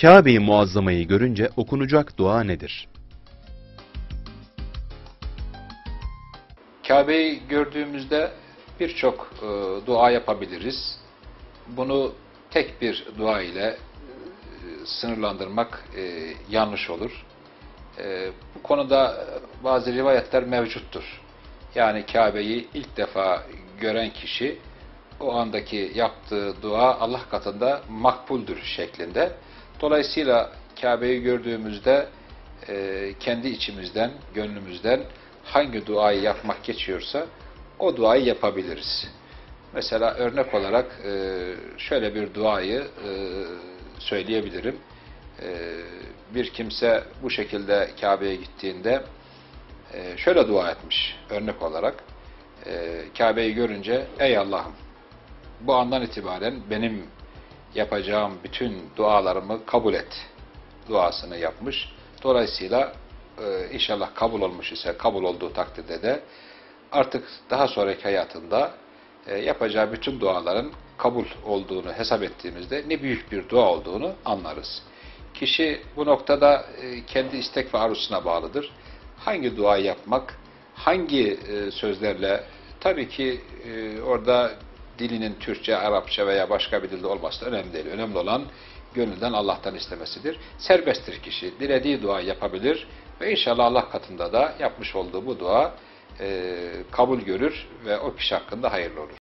Kabe-i Muazzama'yı görünce okunacak dua nedir? Kabe'yi gördüğümüzde birçok e, dua yapabiliriz. Bunu tek bir dua ile e, sınırlandırmak e, yanlış olur. E, bu konuda bazı rivayetler mevcuttur. Yani Kabe'yi ilk defa gören kişi o andaki yaptığı dua Allah katında makbuldür şeklinde. Dolayısıyla Kabe'yi gördüğümüzde e, kendi içimizden, gönlümüzden hangi duayı yapmak geçiyorsa o duayı yapabiliriz. Mesela örnek olarak e, şöyle bir duayı e, söyleyebilirim. E, bir kimse bu şekilde Kabe'ye gittiğinde e, şöyle dua etmiş örnek olarak. E, Kabe'yi görünce ey Allah'ım bu andan itibaren benim yapacağım bütün dualarımı kabul et duasını yapmış. Dolayısıyla e, inşallah kabul olmuş ise kabul olduğu takdirde de artık daha sonraki hayatında e, yapacağı bütün duaların kabul olduğunu hesap ettiğimizde ne büyük bir dua olduğunu anlarız. Kişi bu noktada e, kendi istek ve arzusuna bağlıdır. Hangi duayı yapmak, hangi e, sözlerle, tabii ki orada dilinin Türkçe, Arapça veya başka bir dilde olması önemli değil. Önemli olan gönülden Allah'tan istemesidir. Serbesttir kişi. Dilediği dua yapabilir ve inşallah Allah katında da yapmış olduğu bu dua e, kabul görür ve o kişi hakkında hayırlı olur.